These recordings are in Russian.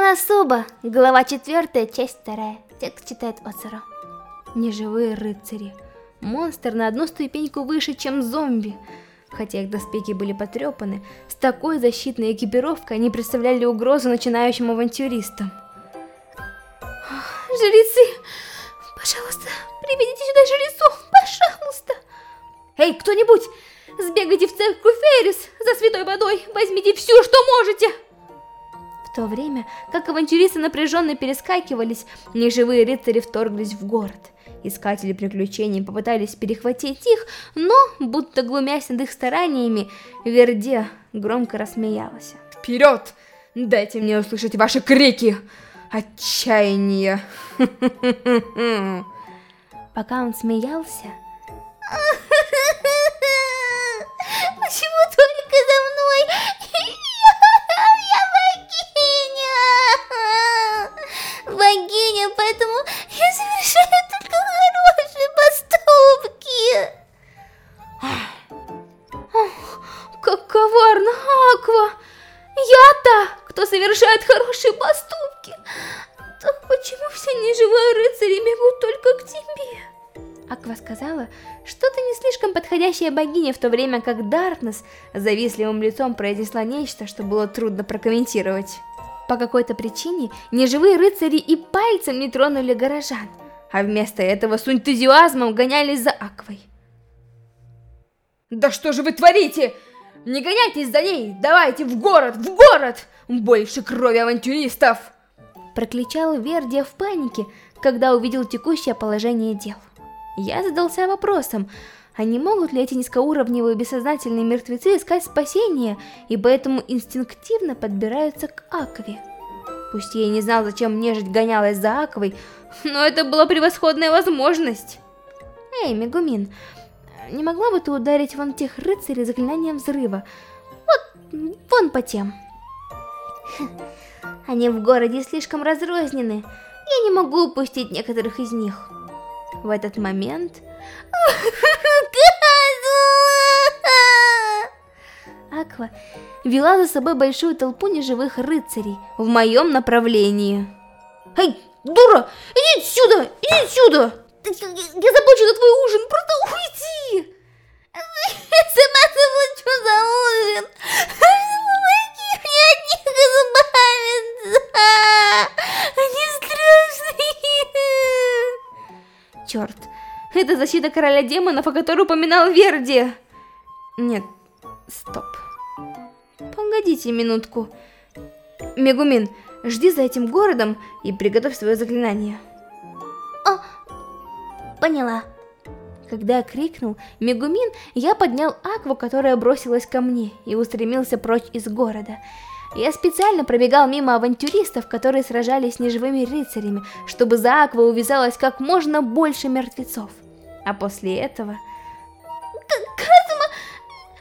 Канасуба, глава 4, часть 2. Текст читает Оцару. Неживые рыцари. Монстр на одну ступеньку выше, чем зомби. Хотя их доспехи были потрепаны, с такой защитной экипировкой они представляли угрозу начинающим авантюристам. Жрецы, пожалуйста, приведите сюда жрецу, пожалуйста. Эй, кто-нибудь, сбегайте в церковь Феррис за святой водой, возьмите все, что можете. В то время, как авантюристы напряженно перескакивались, неживые рыцари вторглись в город. Искатели приключений попытались перехватить их, но, будто глумясь над их стараниями, Верде громко рассмеялась. «Вперед! Дайте мне услышать ваши крики! Отчаяние!» Пока он смеялся... совершает хорошие поступки. Так почему все неживые рыцари бегут только к тебе? Аква сказала, что-то не слишком подходящая богиня, в то время как Даркнесс завистливым лицом произнесла нечто, что было трудно прокомментировать. По какой-то причине неживые рыцари и пальцем не тронули горожан, а вместо этого с энтузиазмом гонялись за Аквой. «Да что же вы творите? Не гоняйтесь за ней! Давайте в город, в город! Больше крови авантюристов!» Прокличал Вердия в панике, когда увидел текущее положение дел. Я задался вопросом, а не могут ли эти низкоуровневые бессознательные мертвецы искать спасения, и поэтому инстинктивно подбираются к Акве? Пусть я и не знал, зачем нежить гонялась за Аквой, но это была превосходная возможность. Эй, Мегумин, не могла бы ты ударить вон тех рыцарей заклинанием взрыва? Вот, вон по тем. Они в городе слишком разрознены, я не могу упустить некоторых из них. В этот момент Аква вела за собой большую толпу неживых рыцарей в моем направлении. Эй, дура, иди отсюда, иди отсюда! Я заплачу за твой ужин, просто уйди! Я сама заплачу за ужин! Помоги! Они страшные! Черт, это защита короля демонов, о которой упоминал Верди. Нет, стоп. Погодите минутку. Мегумин, жди за этим городом и приготовь свое заклинание. О, поняла. Когда я крикнул «Мегумин», я поднял Акву, которая бросилась ко мне, и устремился прочь из города. Я специально пробегал мимо авантюристов, которые сражались с неживыми рыцарями, чтобы за Аква увязалось как можно больше мертвецов. А после этого... Казума,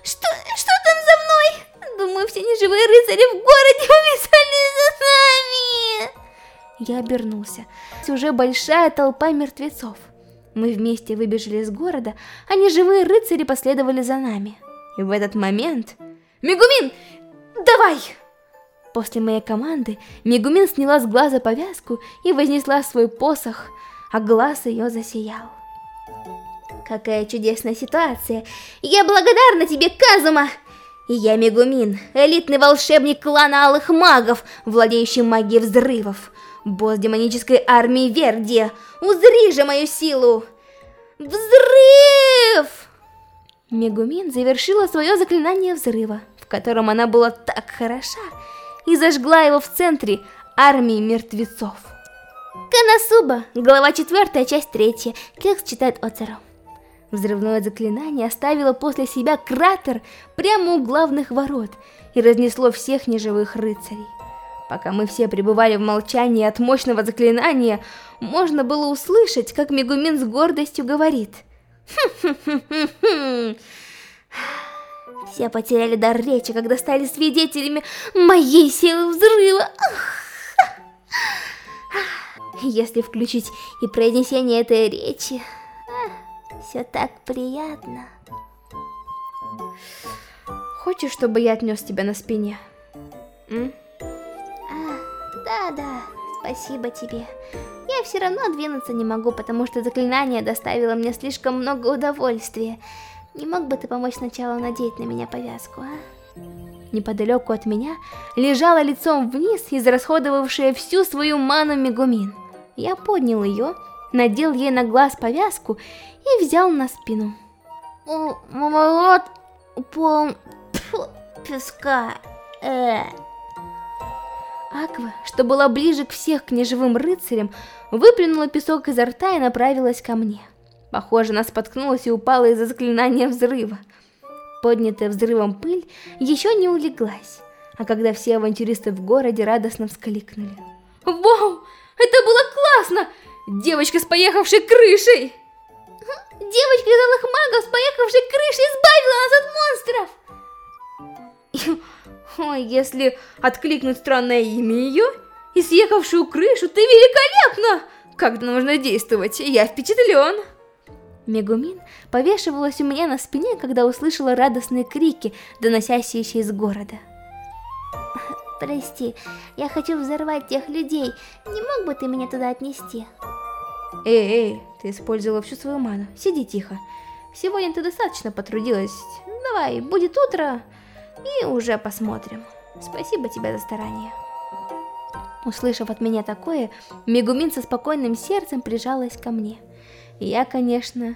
что, что там за мной? Думаю, все неживые рыцари в городе увязались за нами. Я обернулся. Уже большая толпа мертвецов. Мы вместе выбежали из города, а неживые рыцари последовали за нами. И в этот момент... Мегумин, давай! После моей команды Мегумин сняла с глаза повязку и вознесла свой посох, а глаз ее засиял. Какая чудесная ситуация. Я благодарна тебе, Казума! Я Мегумин, элитный волшебник клана Алых Магов, владеющий магией взрывов. Босс демонической армии Верди, узри же мою силу! Взрыв! Мегумин завершила свое заклинание взрыва, в котором она была так хороша, и зажгла его в центре армии мертвецов. Канасуба, глава 4, часть 3, текст читает Оцеру. Взрывное заклинание оставило после себя кратер прямо у главных ворот и разнесло всех неживых рыцарей. Пока мы все пребывали в молчании от мощного заклинания, можно было услышать, как Мегумин с гордостью говорит. Все потеряли дар речи, когда стали свидетелями моей силы взрыва. Если включить и произнесение этой речи, все так приятно. Хочешь, чтобы я отнес тебя на спине? М? А, Да-да, спасибо тебе. Я все равно двинуться не могу, потому что заклинание доставило мне слишком много удовольствия. Не мог бы ты помочь сначала надеть на меня повязку, а? Неподалеку от меня лежала лицом вниз, израсходовавшая всю свою ману Мегумин. Я поднял ее, надел ей на глаз повязку и взял на спину. Мой рот полон песка. Э. Аква, что была ближе к всех княжевым рыцарям, выплюнула песок изо рта и направилась ко мне. Похоже, она споткнулась и упала из-за заклинания взрыва. Поднятая взрывом пыль еще не улеглась, а когда все авантюристы в городе радостно вскликнули. Вау! Это было классно! Девочка с поехавшей крышей! Девочка из алых магов с поехавшей крышей избавила нас от монстров! Если откликнуть странное имя ее и съехавшую крышу, ты великолепно! Как нужно действовать, я впечатлен! Мегумин повешивалась у меня на спине, когда услышала радостные крики, доносящиеся из города. Прости, я хочу взорвать тех людей. Не мог бы ты меня туда отнести? Эй, эй, ты использовала всю свою ману. Сиди тихо. Сегодня ты достаточно потрудилась. Давай, будет утро, и уже посмотрим. Спасибо тебе за старание. Услышав от меня такое, Мегумин со спокойным сердцем прижалась ко мне. Я, конечно,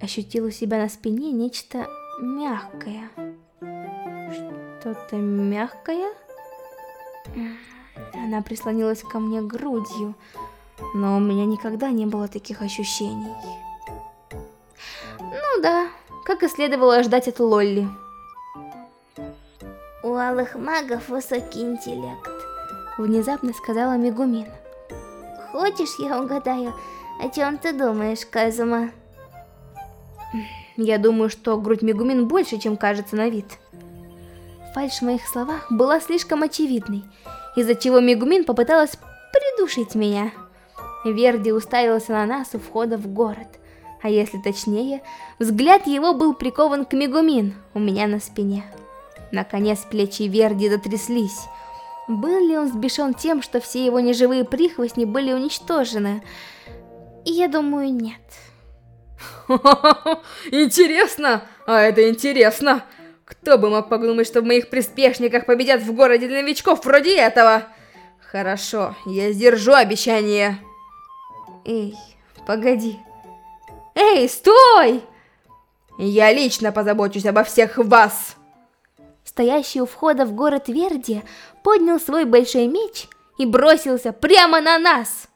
ощутила у себя на спине нечто мягкое. Что-то мягкое? Она прислонилась ко мне грудью, но у меня никогда не было таких ощущений. Ну да, как и следовало ждать от Лолли. У алых магов высокий интеллект, внезапно сказала Мегумин. Хочешь, я угадаю, о чем ты думаешь, Казума? Я думаю, что грудь Мегумин больше, чем кажется на вид. Фальшь в моих словах была слишком очевидной, из-за чего Мегумин попыталась придушить меня. Верди уставился на нас у входа в город, а если точнее, взгляд его был прикован к Мегумин у меня на спине. Наконец плечи Верди затряслись. Был ли он сбешен тем, что все его неживые прихвостни были уничтожены? Я думаю, нет. Интересно! А это интересно! Кто бы мог подумать, что в моих приспешниках победят в городе для новичков вроде этого? Хорошо, я сдержу обещание. Эй, погоди. Эй, стой! Я лично позабочусь обо всех вас! Стоящий у входа в город Верди поднял свой большой меч и бросился прямо на нас.